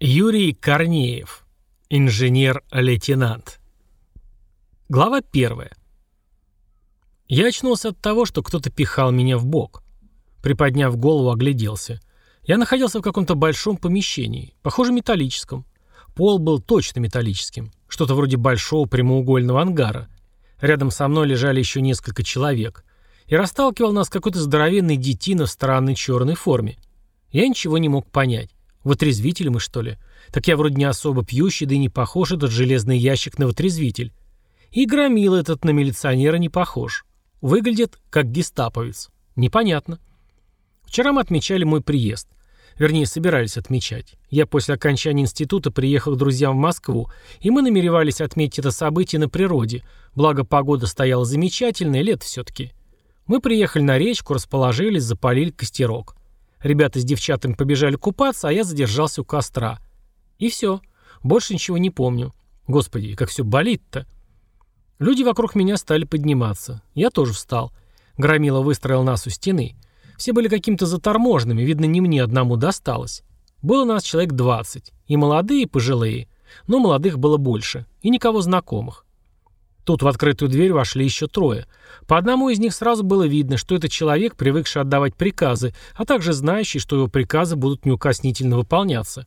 Юрий Корнеев. Инженер-лейтенант. Глава первая. Я очнулся от того, что кто-то пихал меня в бок. Приподняв голову, огляделся. Я находился в каком-то большом помещении, похоже, металлическом. Пол был точно металлическим, что-то вроде большого прямоугольного ангара. Рядом со мной лежали еще несколько человек. И расталкивал нас какой-то здоровенный детина в странной черной форме. Я ничего не мог понять. Вотрезвитель мы, что ли? Так я вроде не особо пьющий, да и не похож этот железный ящик на вотрезвитель. И громил этот на милиционера не похож. Выглядит как гестаповец. Непонятно. Вчера мы отмечали мой приезд. Вернее, собирались отмечать. Я после окончания института приехал к друзьям в Москву, и мы намеревались отметить это событие на природе, благо погода стояла замечательная, лет все-таки. Мы приехали на речку, расположились, запалили костерок. Ребята с девчатами побежали купаться, а я задержался у костра. И все. Больше ничего не помню. Господи, как все болит-то. Люди вокруг меня стали подниматься. Я тоже встал. Громила выстроил нас у стены. Все были каким-то заторможенными, видно, не мне одному досталось. Было нас человек 20. И молодые, и пожилые. Но молодых было больше. И никого знакомых. Тут в открытую дверь вошли еще трое. По одному из них сразу было видно, что это человек, привыкший отдавать приказы, а также знающий, что его приказы будут неукоснительно выполняться.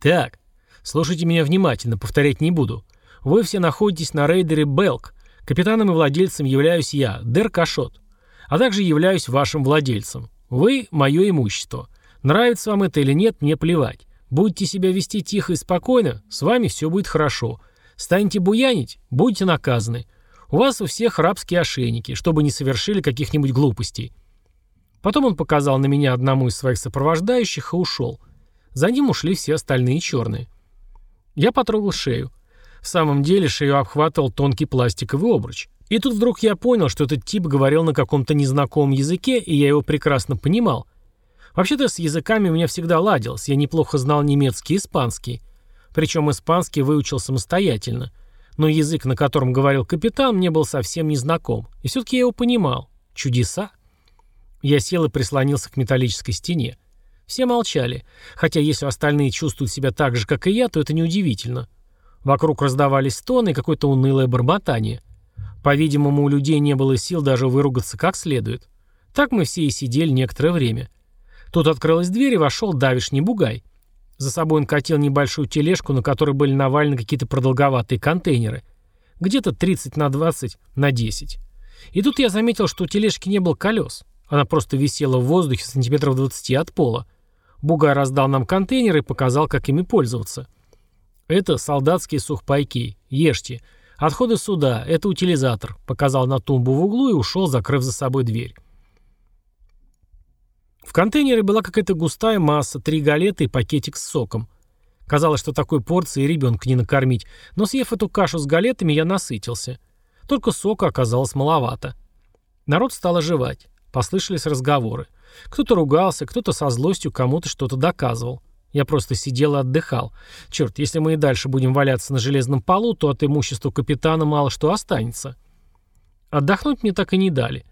«Так, слушайте меня внимательно, повторять не буду. Вы все находитесь на рейдере «Белк». Капитаном и владельцем являюсь я, Дер Кашот. А также являюсь вашим владельцем. Вы – мое имущество. Нравится вам это или нет, мне плевать. Будете себя вести тихо и спокойно, с вами все будет хорошо». Станете буянить – будете наказаны. У вас у всех рабские ошейники, чтобы не совершили каких-нибудь глупостей». Потом он показал на меня одному из своих сопровождающих и ушел. За ним ушли все остальные черные. Я потрогал шею. В самом деле шею обхватывал тонкий пластиковый обруч. И тут вдруг я понял, что этот тип говорил на каком-то незнакомом языке, и я его прекрасно понимал. Вообще-то с языками у меня всегда ладилось, я неплохо знал немецкий и испанский. Причем испанский выучил самостоятельно. Но язык, на котором говорил капитан, мне был совсем не знаком. И все-таки я его понимал. Чудеса. Я сел и прислонился к металлической стене. Все молчали. Хотя если остальные чувствуют себя так же, как и я, то это неудивительно. Вокруг раздавались стоны и какое-то унылое бормотание. По-видимому, у людей не было сил даже выругаться как следует. Так мы все и сидели некоторое время. Тут открылась дверь и вошел давишний бугай. За собой он катил небольшую тележку, на которой были навалены какие-то продолговатые контейнеры. Где-то 30 на 20 на 10. И тут я заметил, что у тележки не было колес. Она просто висела в воздухе сантиметров 20 от пола. Бугай раздал нам контейнеры и показал, как ими пользоваться. «Это солдатские сухпайки. Ешьте. Отходы суда. Это утилизатор», — показал на тумбу в углу и ушел, закрыв за собой дверь. В контейнере была какая-то густая масса, три галеты и пакетик с соком. Казалось, что такой порции ребенка не накормить, но съев эту кашу с галетами, я насытился. Только сока оказалось маловато. Народ стал оживать. Послышались разговоры. Кто-то ругался, кто-то со злостью кому-то что-то доказывал. Я просто сидел и отдыхал. Черт, если мы и дальше будем валяться на железном полу, то от имущества капитана мало что останется. Отдохнуть мне так и не дали.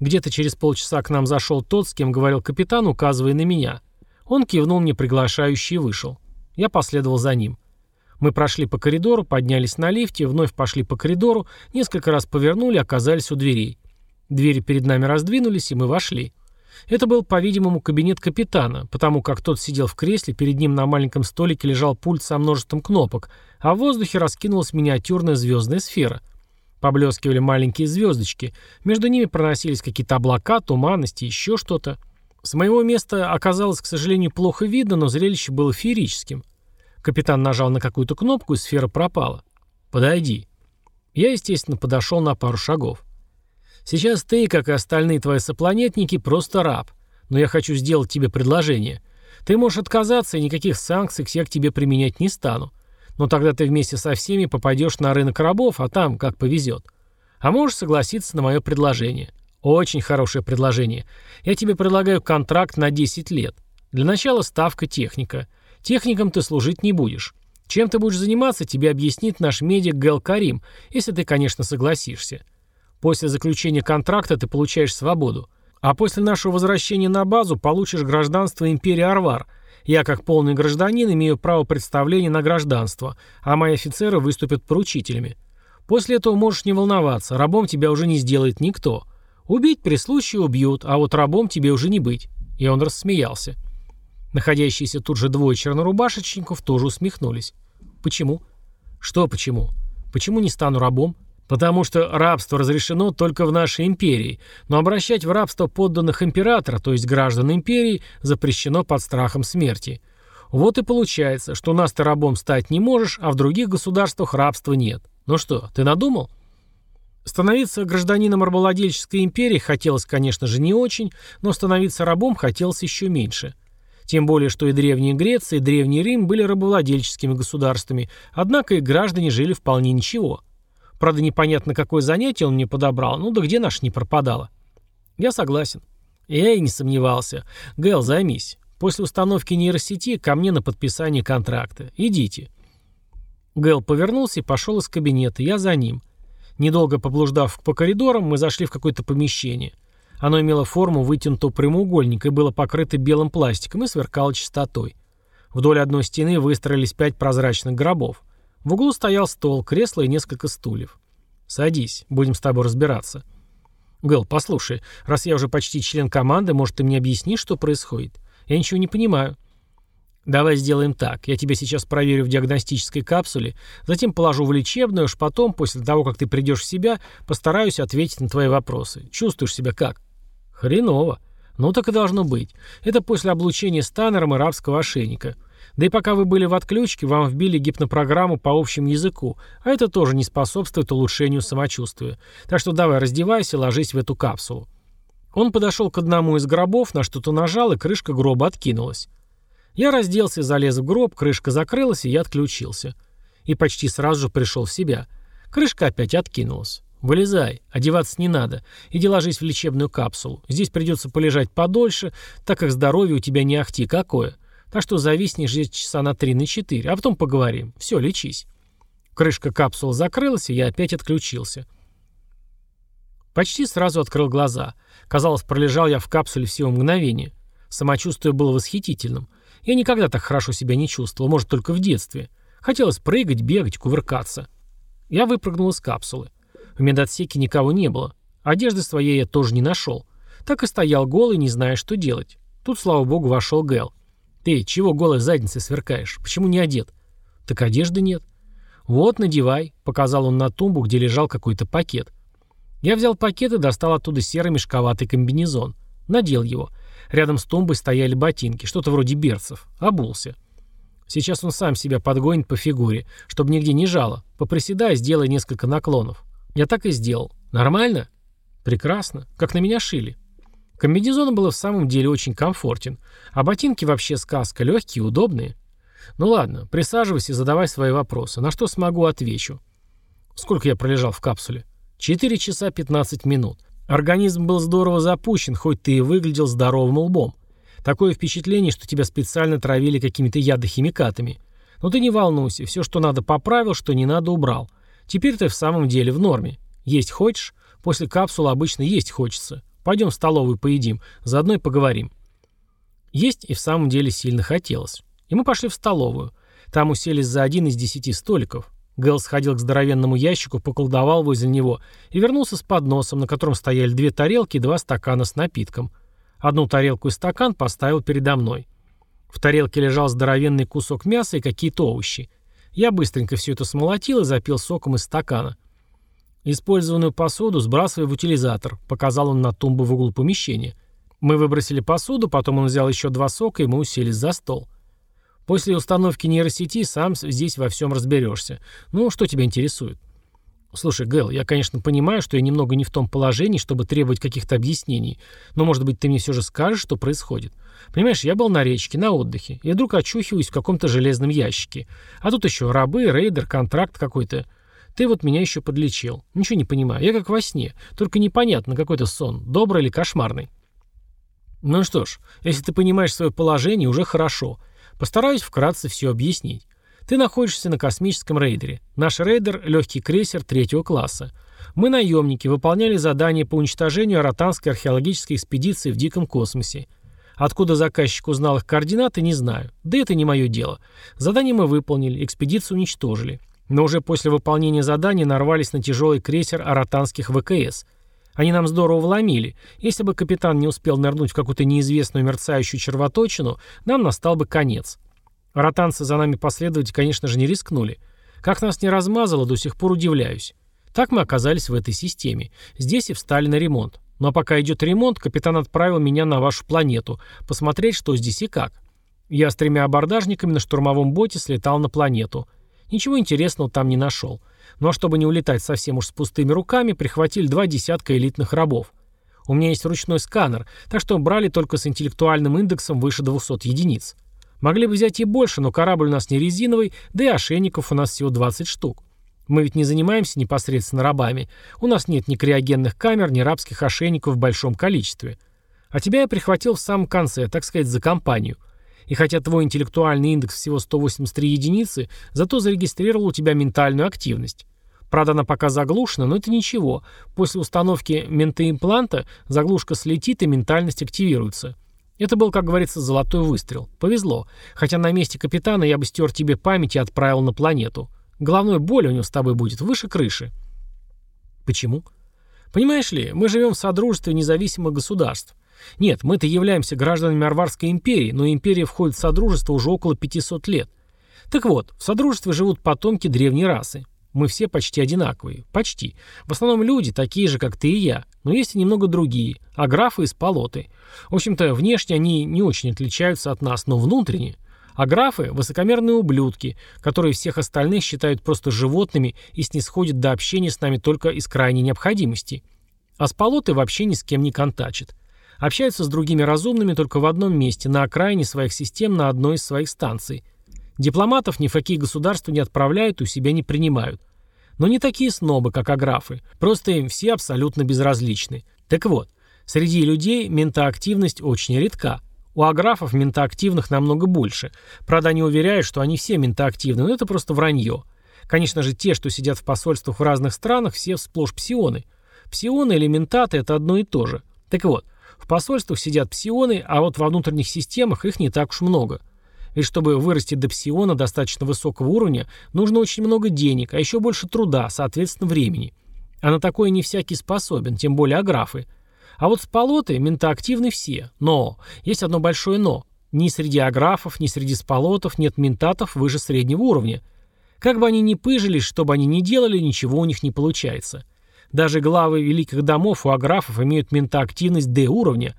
Где-то через полчаса к нам зашел тот, с кем говорил капитан, указывая на меня. Он кивнул мне приглашающий и вышел. Я последовал за ним. Мы прошли по коридору, поднялись на лифте, вновь пошли по коридору, несколько раз повернули, оказались у дверей. Двери перед нами раздвинулись, и мы вошли. Это был, по-видимому, кабинет капитана, потому как тот сидел в кресле, перед ним на маленьком столике лежал пульт со множеством кнопок, а в воздухе раскинулась миниатюрная звездная сфера — Поблескивали маленькие звездочки. Между ними проносились какие-то облака, туманности, еще что-то. С моего места оказалось, к сожалению, плохо видно, но зрелище было феерическим. Капитан нажал на какую-то кнопку, и сфера пропала. «Подойди». Я, естественно, подошел на пару шагов. «Сейчас ты, как и остальные твои сопланетники, просто раб. Но я хочу сделать тебе предложение. Ты можешь отказаться, и никаких санкций я к тебе применять не стану. Но тогда ты вместе со всеми попадешь на рынок рабов, а там как повезет. А можешь согласиться на мое предложение. Очень хорошее предложение. Я тебе предлагаю контракт на 10 лет. Для начала ставка техника. Техником ты служить не будешь. Чем ты будешь заниматься, тебе объяснит наш медик Гел Карим, если ты, конечно, согласишься. После заключения контракта ты получаешь свободу. А после нашего возвращения на базу получишь гражданство империи Арвар – Я, как полный гражданин, имею право представления на гражданство, а мои офицеры выступят поручителями. После этого можешь не волноваться, рабом тебя уже не сделает никто. Убить при случае убьют, а вот рабом тебе уже не быть». И он рассмеялся. Находящиеся тут же двое чернорубашечников тоже усмехнулись. «Почему?» «Что почему? Почему не стану рабом?» Потому что рабство разрешено только в нашей империи, но обращать в рабство подданных императора, то есть граждан империи, запрещено под страхом смерти. Вот и получается, что у нас ты рабом стать не можешь, а в других государствах рабства нет. Ну что, ты надумал? Становиться гражданином рабовладельческой империи хотелось, конечно же, не очень, но становиться рабом хотелось еще меньше. Тем более, что и Древняя Греция, и Древний Рим были рабовладельческими государствами, однако и граждане жили вполне ничего – Правда, непонятно, какое занятие он мне подобрал. Ну да где наш не пропадало? Я согласен. Я и не сомневался. Гэл, займись. После установки нейросети ко мне на подписание контракта. Идите. Гэл повернулся и пошел из кабинета. Я за ним. Недолго поблуждав по коридорам, мы зашли в какое-то помещение. Оно имело форму вытянутого прямоугольника и было покрыто белым пластиком и сверкало чистотой. Вдоль одной стены выстроились пять прозрачных гробов. В углу стоял стол, кресло и несколько стульев. «Садись, будем с тобой разбираться». «Гэл, послушай, раз я уже почти член команды, может, ты мне объяснишь, что происходит? Я ничего не понимаю». «Давай сделаем так. Я тебя сейчас проверю в диагностической капсуле, затем положу в лечебную, уж потом, после того, как ты придешь в себя, постараюсь ответить на твои вопросы. Чувствуешь себя как?» «Хреново. Ну так и должно быть. Это после облучения станером и рабского ошейника. Да и пока вы были в отключке, вам вбили гипнопрограмму по общему языку, а это тоже не способствует улучшению самочувствия. Так что давай раздевайся, ложись в эту капсулу. Он подошел к одному из гробов, на что-то нажал, и крышка гроба откинулась. Я разделся, залез в гроб, крышка закрылась, и я отключился. И почти сразу же пришел в себя. Крышка опять откинулась. «Вылезай, одеваться не надо. Иди ложись в лечебную капсулу. Здесь придется полежать подольше, так как здоровье у тебя не ахти какое. Так что зависнешь здесь часа на три, на четыре, а потом поговорим. Все, лечись. Крышка капсулы закрылась, и я опять отключился. Почти сразу открыл глаза. Казалось, пролежал я в капсуле всего мгновения. Самочувствие было восхитительным. Я никогда так хорошо себя не чувствовал, может, только в детстве. Хотелось прыгать, бегать, кувыркаться. Я выпрыгнул из капсулы. В медотсеке никого не было. Одежды своей я тоже не нашел. Так и стоял голый, не зная, что делать. Тут, слава богу, вошел Гэл. «Ты чего голой задницей сверкаешь? Почему не одет?» «Так одежды нет». «Вот, надевай», — показал он на тумбу, где лежал какой-то пакет. Я взял пакет и достал оттуда серый мешковатый комбинезон. Надел его. Рядом с тумбой стояли ботинки, что-то вроде берцев. Обулся. Сейчас он сам себя подгонит по фигуре, чтобы нигде не жало. Поприседай, сделай несколько наклонов. Я так и сделал. Нормально? Прекрасно. Как на меня шили. Комбинезон был в самом деле очень комфортен, а ботинки вообще сказка, легкие, удобные. Ну ладно, присаживайся и задавай свои вопросы. На что смогу, отвечу. Сколько я пролежал в капсуле? 4 часа 15 минут. Организм был здорово запущен, хоть ты и выглядел здоровым лбом. Такое впечатление, что тебя специально травили какими-то ядохимикатами. Но ты не волнуйся, все, что надо, поправил, что не надо, убрал. Теперь ты в самом деле в норме. Есть хочешь? После капсулы обычно есть хочется. Пойдем в столовую поедим, заодно и поговорим». Есть и в самом деле сильно хотелось. И мы пошли в столовую. Там уселись за один из десяти столиков. Гэл сходил к здоровенному ящику, поколдовал возле него и вернулся с подносом, на котором стояли две тарелки и два стакана с напитком. Одну тарелку и стакан поставил передо мной. В тарелке лежал здоровенный кусок мяса и какие-то овощи. Я быстренько все это смолотил и запил соком из стакана. «Использованную посуду сбрасывай в утилизатор», — показал он на тумбу в углу помещения. Мы выбросили посуду, потом он взял еще два сока, и мы уселись за стол. После установки нейросети сам здесь во всем разберешься. Ну, что тебя интересует? Слушай, Гэл, я, конечно, понимаю, что я немного не в том положении, чтобы требовать каких-то объяснений, но, может быть, ты мне все же скажешь, что происходит? Понимаешь, я был на речке, на отдыхе, и вдруг очухиваюсь в каком-то железном ящике. А тут еще рабы, рейдер, контракт какой-то. Ты вот меня еще подлечил. Ничего не понимаю. Я как во сне. Только непонятно, какой-то сон. Добрый или кошмарный. Ну что ж, если ты понимаешь свое положение, уже хорошо. Постараюсь вкратце все объяснить. Ты находишься на космическом рейдере. Наш рейдер – легкий крейсер третьего класса. Мы наемники, выполняли задание по уничтожению аратанской археологической экспедиции в диком космосе. Откуда заказчик узнал их координаты, не знаю. Да это не мое дело. Задание мы выполнили, экспедицию уничтожили. Но уже после выполнения задания нарвались на тяжелый крейсер аратанских ВКС. Они нам здорово вломили. Если бы капитан не успел нырнуть в какую-то неизвестную мерцающую червоточину, нам настал бы конец. Аратанцы за нами последовать, конечно же, не рискнули. Как нас не размазало, до сих пор удивляюсь. Так мы оказались в этой системе. Здесь и встали на ремонт. Ну а пока идет ремонт, капитан отправил меня на вашу планету, посмотреть, что здесь и как. Я с тремя абордажниками на штурмовом боте слетал на планету. Ничего интересного там не нашел. Ну а чтобы не улетать совсем уж с пустыми руками, прихватили два десятка элитных рабов. У меня есть ручной сканер, так что брали только с интеллектуальным индексом выше 200 единиц. Могли бы взять и больше, но корабль у нас не резиновый, да и ошейников у нас всего 20 штук. Мы ведь не занимаемся непосредственно рабами. У нас нет ни криогенных камер, ни рабских ошейников в большом количестве. А тебя я прихватил в самом конце, так сказать, за компанию. И хотя твой интеллектуальный индекс всего 183 единицы, зато зарегистрировал у тебя ментальную активность. Правда, она пока заглушена, но это ничего. После установки ментоимпланта заглушка слетит и ментальность активируется. Это был, как говорится, золотой выстрел. Повезло. Хотя на месте капитана я бы стер тебе память и отправил на планету. Головной боли у него с тобой будет выше крыши. Почему? Понимаешь ли, мы живем в содружестве независимых государств. Нет, мы-то являемся гражданами Арварской империи, но империя входит в содружество уже около 500 лет. Так вот, в содружестве живут потомки древней расы. Мы все почти одинаковые. Почти. В основном люди, такие же, как ты и я. Но есть и немного другие. А графы из полоты. В общем-то, внешне они не очень отличаются от нас, но внутренне – а графы – высокомерные ублюдки, которые всех остальных считают просто животными и снисходят до общения с нами только из крайней необходимости. А сполоты вообще ни с кем не контачат. Общаются с другими разумными только в одном месте, на окраине своих систем на одной из своих станций. Дипломатов ни в какие государства не отправляют и у себя не принимают. Но не такие снобы, как аграфы. Просто им все абсолютно безразличны. Так вот, среди людей ментоактивность очень редка. У аграфов ментоактивных намного больше. Правда, они уверяют, что они все ментоактивны, но это просто вранье. Конечно же, те, что сидят в посольствах в разных странах, все сплошь псионы. Псионы или ментаты – это одно и то же. Так вот, в посольствах сидят псионы, а вот во внутренних системах их не так уж много. Ведь чтобы вырасти до псиона достаточно высокого уровня, нужно очень много денег, а еще больше труда, соответственно, времени. А на такое не всякий способен, тем более аграфы – а вот сполоты ментоактивны все. Но, есть одно большое но. Ни среди аграфов, ни среди сполотов нет ментатов выше среднего уровня. Как бы они ни пыжились, что бы они ни делали, ничего у них не получается. Даже главы великих домов у аграфов имеют ментоактивность D уровня.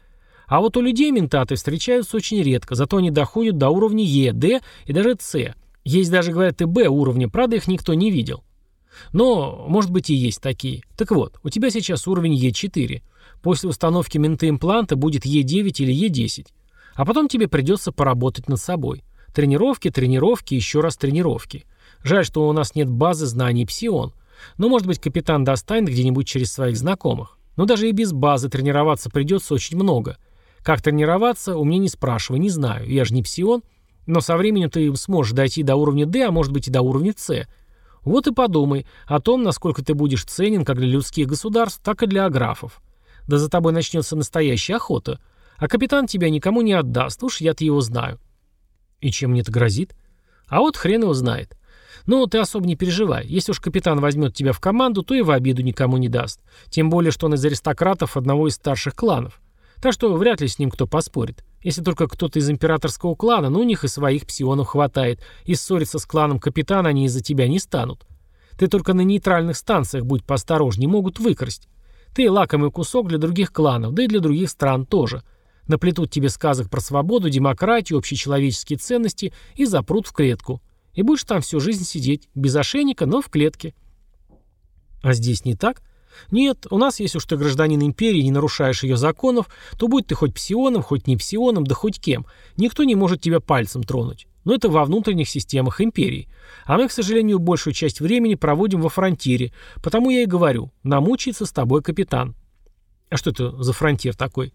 А вот у людей ментаты встречаются очень редко, зато они доходят до уровня Е, Д и даже С. Есть даже, говорят, и Б уровня, правда их никто не видел. Но, может быть, и есть такие. Так вот, у тебя сейчас уровень Е4. После установки ментоимпланта будет Е9 или Е10. А потом тебе придется поработать над собой. Тренировки, тренировки, еще раз тренировки. Жаль, что у нас нет базы знаний псион. Но, может быть, капитан достанет где-нибудь через своих знакомых. Но даже и без базы тренироваться придется очень много. Как тренироваться, у меня не спрашивай, не знаю. Я же не псион. Но со временем ты сможешь дойти до уровня D, а может быть и до уровня C. Вот и подумай о том, насколько ты будешь ценен как для людских государств, так и для аграфов. Да за тобой начнется настоящая охота. А капитан тебя никому не отдаст, уж я-то его знаю. И чем мне это грозит? А вот хрен его знает. Но ты особо не переживай. Если уж капитан возьмет тебя в команду, то и в обиду никому не даст. Тем более, что он из аристократов одного из старших кланов. Так что вряд ли с ним кто поспорит. Если только кто-то из императорского клана, но у них и своих псионов хватает. И ссориться с кланом капитана они из-за тебя не станут. Ты только на нейтральных станциях будь поосторожней, могут выкрасть. Ты лакомый кусок для других кланов, да и для других стран тоже. Наплетут тебе сказок про свободу, демократию, общечеловеческие ценности и запрут в клетку. И будешь там всю жизнь сидеть, без ошейника, но в клетке. А здесь не так? Нет, у нас, если уж ты гражданин империи не нарушаешь ее законов, то будь ты хоть псионом, хоть не псионом, да хоть кем, никто не может тебя пальцем тронуть. Но это во внутренних системах империи. А мы, к сожалению, большую часть времени проводим во фронтире, потому я и говорю, намучается с тобой капитан. А что это за фронтир такой?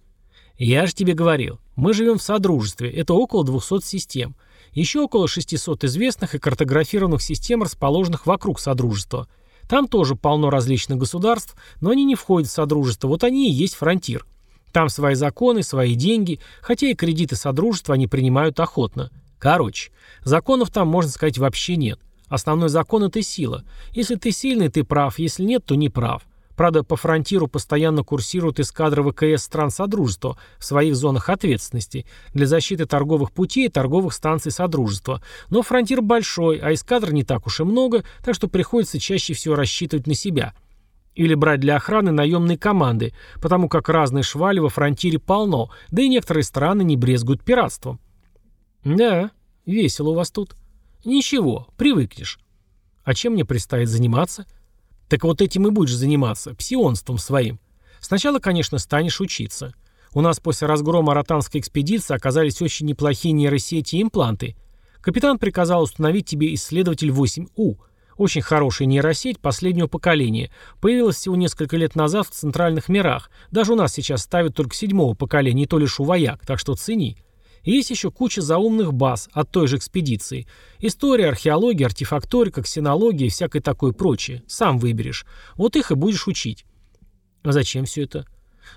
Я же тебе говорил, мы живем в Содружестве, это около 200 систем. Еще около 600 известных и картографированных систем, расположенных вокруг Содружества. Там тоже полно различных государств, но они не входят в Содружество, вот они и есть фронтир. Там свои законы, свои деньги, хотя и кредиты Содружества они принимают охотно. Короче, законов там, можно сказать, вообще нет. Основной закон – это сила. Если ты сильный, ты прав, если нет, то не прав. Правда, по фронтиру постоянно курсируют эскадры ВКС стран Содружества в своих зонах ответственности для защиты торговых путей и торговых станций Содружества. Но фронтир большой, а эскадр не так уж и много, так что приходится чаще всего рассчитывать на себя – или брать для охраны наемные команды, потому как разные швали во фронтире полно, да и некоторые страны не брезгуют пиратством. Да, весело у вас тут. Ничего, привыкнешь. А чем мне предстоит заниматься? Так вот этим и будешь заниматься, псионством своим. Сначала, конечно, станешь учиться. У нас после разгрома ротанской экспедиции оказались очень неплохие нейросети и импланты. Капитан приказал установить тебе исследователь 8У – очень хорошая нейросеть последнего поколения. Появилась всего несколько лет назад в центральных мирах. Даже у нас сейчас ставят только седьмого поколения, и то лишь у вояк, так что цени. Есть еще куча заумных баз от той же экспедиции. История, археология, артефакторика, ксенология и всякое такое прочее. Сам выберешь. Вот их и будешь учить. А зачем все это?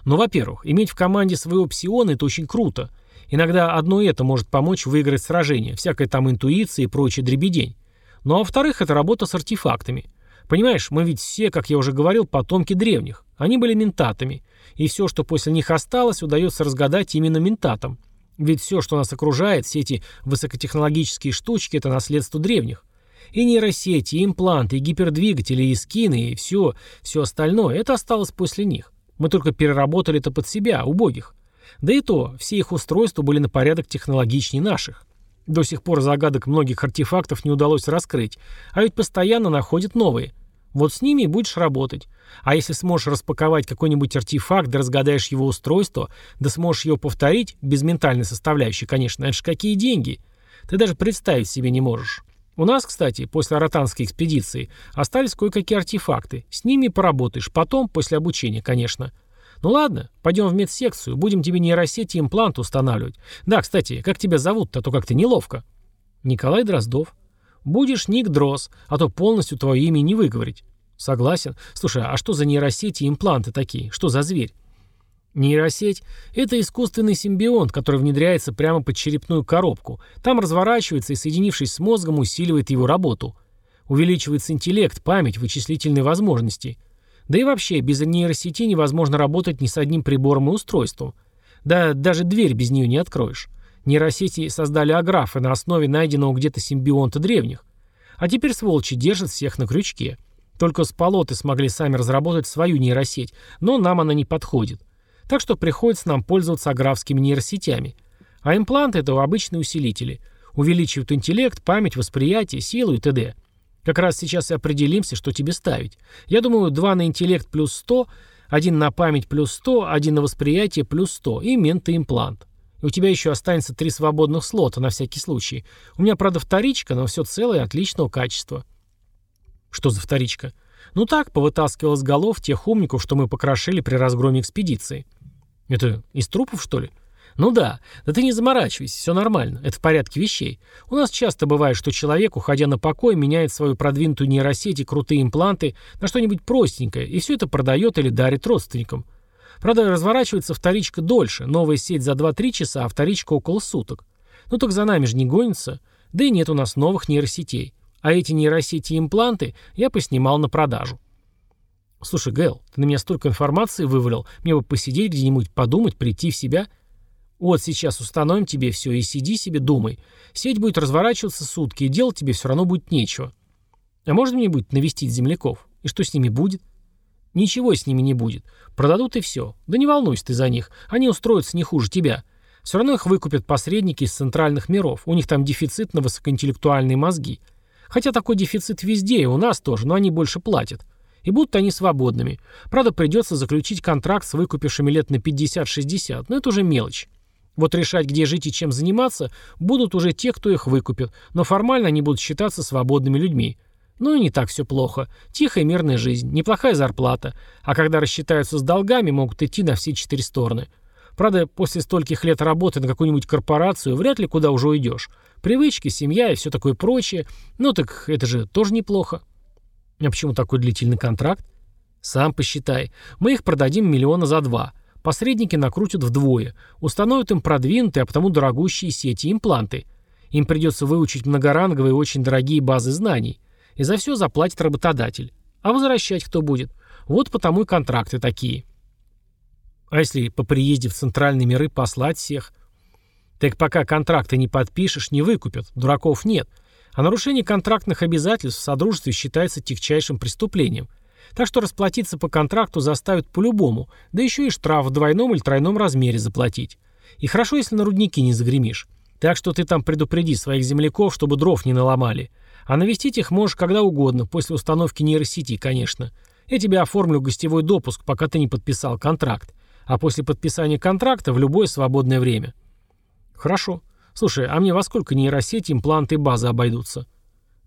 Ну, во-первых, иметь в команде своего псиона – это очень круто. Иногда одно это может помочь выиграть сражение, всякая там интуиция и прочая дребедень. Ну а во-вторых, это работа с артефактами. Понимаешь, мы ведь все, как я уже говорил, потомки древних. Они были ментатами. И все, что после них осталось, удается разгадать именно ментатам. Ведь все, что нас окружает, все эти высокотехнологические штучки, это наследство древних. И нейросети, и импланты, и гипердвигатели, и скины, и все, все остальное, это осталось после них. Мы только переработали это под себя, убогих. Да и то, все их устройства были на порядок технологичнее наших. До сих пор загадок многих артефактов не удалось раскрыть, а ведь постоянно находят новые. Вот с ними и будешь работать. А если сможешь распаковать какой-нибудь артефакт, да разгадаешь его устройство, да сможешь его повторить, без ментальной составляющей, конечно, это ж какие деньги. Ты даже представить себе не можешь. У нас, кстати, после аратанской экспедиции остались кое-какие артефакты. С ними поработаешь. Потом, после обучения, конечно. Ну ладно, пойдем в медсекцию, будем тебе нейросети и имплант устанавливать. Да, кстати, как тебя зовут-то, а то как-то неловко. Николай Дроздов. Будешь Ник Дрозд, а то полностью твое имя не выговорить. Согласен. Слушай, а что за нейросети и импланты такие? Что за зверь? Нейросеть – это искусственный симбионт, который внедряется прямо под черепную коробку. Там разворачивается и, соединившись с мозгом, усиливает его работу. Увеличивается интеллект, память, вычислительные возможности. Да и вообще, без нейросети невозможно работать ни с одним прибором и устройством. Да даже дверь без нее не откроешь. Нейросети создали аграфы на основе найденного где-то симбионта древних. А теперь сволочи держат всех на крючке. Только с полоты смогли сами разработать свою нейросеть, но нам она не подходит. Так что приходится нам пользоваться аграфскими нейросетями. А импланты – это обычные усилители. Увеличивают интеллект, память, восприятие, силу и т.д. Как раз сейчас и определимся, что тебе ставить. Я думаю, два на интеллект плюс 100, один на память плюс 100, один на восприятие плюс 100 и ментоимплант. И у тебя еще останется три свободных слота на всякий случай. У меня, правда, вторичка, но все целое отличного качества. Что за вторичка? Ну так, повытаскивал с голов тех умников, что мы покрошили при разгроме экспедиции. Это из трупов, что ли? «Ну да, да ты не заморачивайся, все нормально, это в порядке вещей. У нас часто бывает, что человек, уходя на покой, меняет свою продвинутую нейросеть и крутые импланты на что-нибудь простенькое, и все это продает или дарит родственникам. Правда, разворачивается вторичка дольше, новая сеть за 2-3 часа, а вторичка около суток. Ну так за нами же не гонится. Да и нет у нас новых нейросетей. А эти нейросети и импланты я поснимал на продажу. Слушай, Гэл, ты на меня столько информации вывалил, мне бы посидеть где-нибудь, подумать, прийти в себя – вот сейчас установим тебе все и сиди себе, думай. Сеть будет разворачиваться сутки, и делать тебе все равно будет нечего. А можно мне будет навестить земляков? И что с ними будет? Ничего с ними не будет. Продадут и все. Да не волнуйся ты за них. Они устроятся не хуже тебя. Все равно их выкупят посредники из центральных миров. У них там дефицит на высокоинтеллектуальные мозги. Хотя такой дефицит везде, и у нас тоже, но они больше платят. И будут они свободными. Правда, придется заключить контракт с выкупившими лет на 50-60, но это уже мелочь. Вот решать, где жить и чем заниматься, будут уже те, кто их выкупит, но формально они будут считаться свободными людьми. Ну и не так все плохо. Тихая мирная жизнь, неплохая зарплата. А когда рассчитаются с долгами, могут идти на все четыре стороны. Правда, после стольких лет работы на какую-нибудь корпорацию вряд ли куда уже уйдешь. Привычки, семья и все такое прочее. Ну так это же тоже неплохо. А почему такой длительный контракт? Сам посчитай. Мы их продадим миллиона за два. Посредники накрутят вдвое, установят им продвинутые, а потому дорогущие сети импланты. Им придется выучить многоранговые очень дорогие базы знаний. И за все заплатит работодатель. А возвращать кто будет? Вот потому и контракты такие. А если по приезде в центральные миры послать всех? Так пока контракты не подпишешь, не выкупят. Дураков нет. А нарушение контрактных обязательств в Содружестве считается тягчайшим преступлением. Так что расплатиться по контракту заставят по-любому, да еще и штраф в двойном или тройном размере заплатить. И хорошо, если на рудники не загремишь. Так что ты там предупреди своих земляков, чтобы дров не наломали. А навестить их можешь когда угодно, после установки нейросети, конечно. Я тебе оформлю гостевой допуск, пока ты не подписал контракт. А после подписания контракта в любое свободное время. Хорошо. Слушай, а мне во сколько нейросети, импланты и базы обойдутся?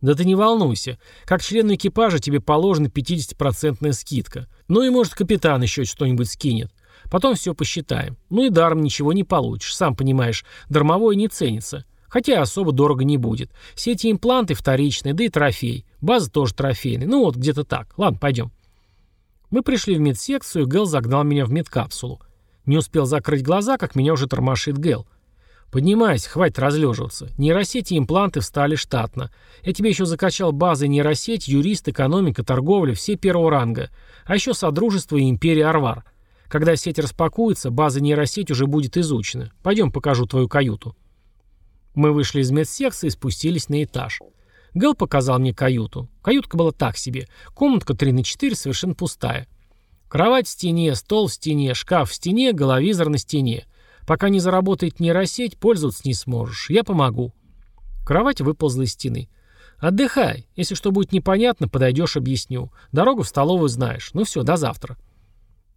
Да ты не волнуйся. Как члену экипажа тебе положена 50% скидка. Ну и может капитан еще что-нибудь скинет. Потом все посчитаем. Ну и даром ничего не получишь. Сам понимаешь, дармовое не ценится. Хотя особо дорого не будет. Все эти импланты вторичные, да и трофей. База тоже трофейная. Ну вот, где-то так. Ладно, пойдем. Мы пришли в медсекцию, и Гэл загнал меня в медкапсулу. Не успел закрыть глаза, как меня уже тормошит Гэл. «Поднимайся, хватит разлеживаться. Нейросети и импланты встали штатно. Я тебе еще закачал базы нейросеть, юрист, экономика, торговля, все первого ранга. А еще Содружество и Империя Арвар. Когда сеть распакуется, база нейросеть уже будет изучена. Пойдем покажу твою каюту». Мы вышли из медсекции и спустились на этаж. Гэл показал мне каюту. Каютка была так себе. Комнатка 3 на 4 совершенно пустая. Кровать в стене, стол в стене, шкаф в стене, головизор на стене. Пока не заработает нейросеть, пользоваться не сможешь. Я помогу». Кровать выползла из стены. «Отдыхай. Если что будет непонятно, подойдешь, объясню. Дорогу в столовую знаешь. Ну все, до завтра».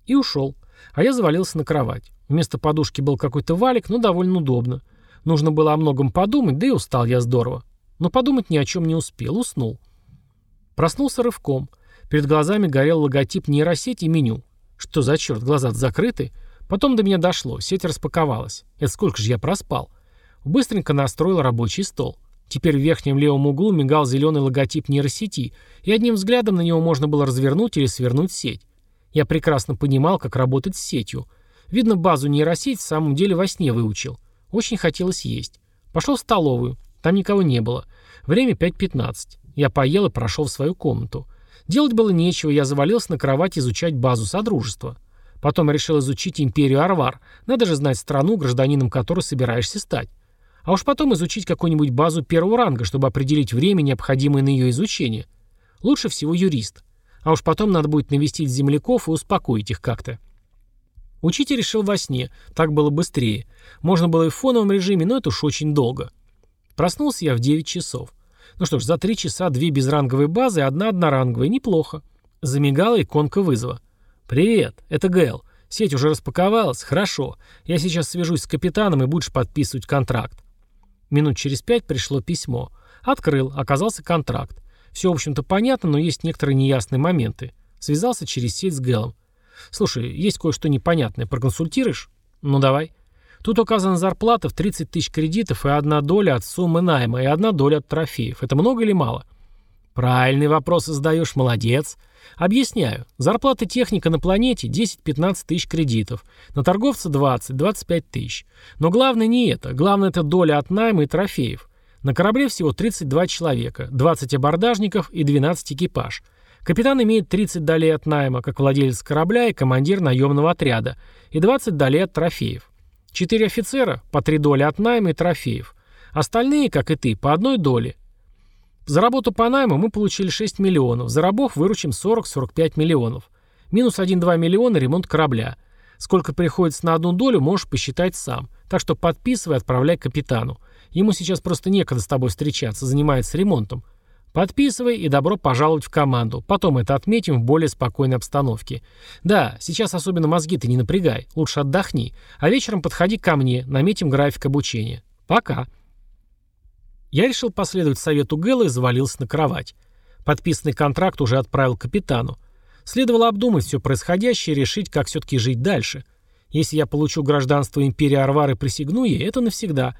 И ушел. А я завалился на кровать. Вместо подушки был какой-то валик, но довольно удобно. Нужно было о многом подумать, да и устал я здорово. Но подумать ни о чем не успел, уснул. Проснулся рывком. Перед глазами горел логотип нейросети и меню. Что за черт, глаза закрыты? Потом до меня дошло, сеть распаковалась. Это сколько же я проспал? Быстренько настроил рабочий стол. Теперь в верхнем левом углу мигал зеленый логотип нейросети, и одним взглядом на него можно было развернуть или свернуть сеть. Я прекрасно понимал, как работать с сетью. Видно, базу нейросеть в самом деле во сне выучил. Очень хотелось есть. Пошел в столовую. Там никого не было. Время 5.15. Я поел и прошел в свою комнату. Делать было нечего, я завалился на кровать изучать базу Содружества. Потом решил изучить империю Арвар. Надо же знать страну, гражданином которой собираешься стать. А уж потом изучить какую-нибудь базу первого ранга, чтобы определить время, необходимое на ее изучение. Лучше всего юрист. А уж потом надо будет навестить земляков и успокоить их как-то. Учитель решил во сне, так было быстрее. Можно было и в фоновом режиме, но это уж очень долго. Проснулся я в 9 часов. Ну что ж, за 3 часа две безранговые базы и одна одноранговая, неплохо. Замигала иконка вызова. «Привет, это Гэл. Сеть уже распаковалась? Хорошо. Я сейчас свяжусь с капитаном и будешь подписывать контракт». Минут через пять пришло письмо. Открыл, оказался контракт. Все, в общем-то, понятно, но есть некоторые неясные моменты. Связался через сеть с Гэлом. «Слушай, есть кое-что непонятное. Проконсультируешь?» «Ну, давай». Тут указана зарплата в 30 тысяч кредитов и одна доля от суммы найма, и одна доля от трофеев. Это много или мало? Правильный вопрос задаешь, молодец. Объясняю. Зарплата техника на планете 10-15 тысяч кредитов. На торговца 20-25 тысяч. Но главное не это. Главное это доля от найма и трофеев. На корабле всего 32 человека, 20 абордажников и 12 экипаж. Капитан имеет 30 долей от найма, как владелец корабля и командир наемного отряда, и 20 долей от трофеев. Четыре офицера, по 3 доли от найма и трофеев. Остальные, как и ты, по одной доле. За работу по найму мы получили 6 миллионов, за рабов выручим 40-45 миллионов. Минус 1-2 миллиона ремонт корабля. Сколько приходится на одну долю, можешь посчитать сам. Так что подписывай отправляй капитану. Ему сейчас просто некогда с тобой встречаться, занимается ремонтом. Подписывай и добро пожаловать в команду. Потом это отметим в более спокойной обстановке. Да, сейчас особенно мозги ты не напрягай. Лучше отдохни. А вечером подходи ко мне, наметим график обучения. Пока. Я решил последовать совету Гэла и завалился на кровать. Подписанный контракт уже отправил капитану. Следовало обдумать все происходящее и решить, как все-таки жить дальше. Если я получу гражданство империи Арвар и присягну ей, это навсегда.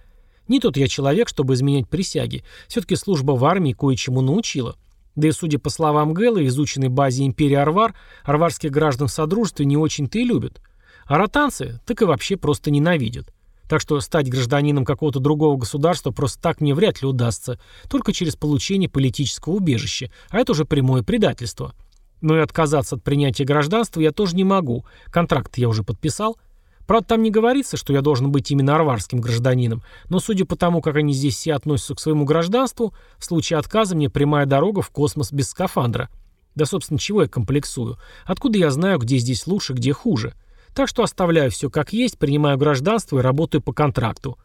Не тот я человек, чтобы изменять присяги. Все-таки служба в армии кое-чему научила. Да и судя по словам Гэла, изученной базе империи Арвар, арварских граждан в Содружестве не очень-то и любят. А ротанцы так и вообще просто ненавидят. Так что стать гражданином какого-то другого государства просто так мне вряд ли удастся, только через получение политического убежища, а это уже прямое предательство. Но и отказаться от принятия гражданства я тоже не могу, контракт я уже подписал. Правда, там не говорится, что я должен быть именно арварским гражданином, но судя по тому, как они здесь все относятся к своему гражданству, в случае отказа мне прямая дорога в космос без скафандра. Да, собственно, чего я комплексую? Откуда я знаю, где здесь лучше, где хуже? Так что оставляю все как есть, принимаю гражданство и работаю по контракту.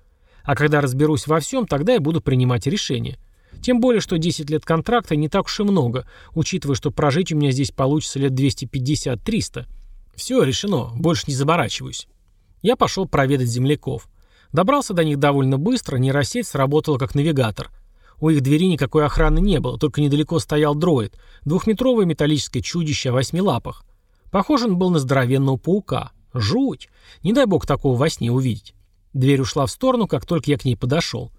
А когда разберусь во всем, тогда я буду принимать решение. Тем более, что 10 лет контракта не так уж и много, учитывая, что прожить у меня здесь получится лет 250-300. Все, решено, больше не заморачиваюсь. Я пошел проведать земляков. Добрался до них довольно быстро, нейросеть сработала как навигатор. У их двери никакой охраны не было, только недалеко стоял дроид, двухметровое металлическое чудище о восьми лапах. Похож он был на здоровенного паука. Жуть! Не дай бог такого во сне увидеть. Дверь ушла в сторону, как только я к ней подошел.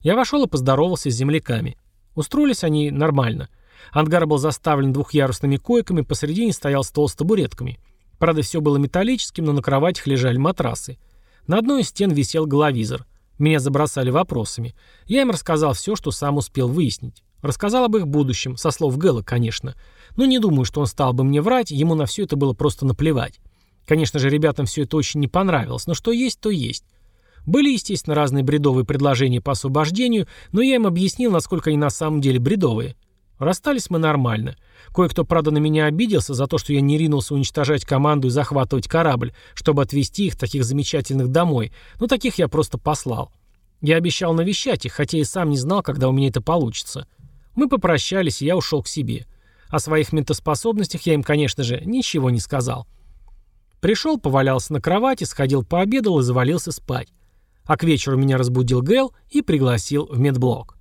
Я вошел и поздоровался с земляками. Устроились они нормально. Ангар был заставлен двухъярусными койками, посередине стоял стол с табуретками. Правда, все было металлическим, но на кроватях лежали матрасы. На одной из стен висел головизор. Меня забросали вопросами. Я им рассказал все, что сам успел выяснить. Рассказал об их будущем, со слов Гэла, конечно. Но не думаю, что он стал бы мне врать, ему на все это было просто наплевать. Конечно же, ребятам все это очень не понравилось, но что есть, то есть. Были, естественно, разные бредовые предложения по освобождению, но я им объяснил, насколько они на самом деле бредовые. Расстались мы нормально. Кое-кто, правда, на меня обиделся за то, что я не ринулся уничтожать команду и захватывать корабль, чтобы отвезти их, таких замечательных, домой, но таких я просто послал. Я обещал навещать их, хотя и сам не знал, когда у меня это получится. Мы попрощались, и я ушел к себе. О своих ментоспособностях я им, конечно же, ничего не сказал. Пришел, повалялся на кровати, сходил пообедал и завалился спать. А к вечеру меня разбудил Гэл и пригласил в медблок.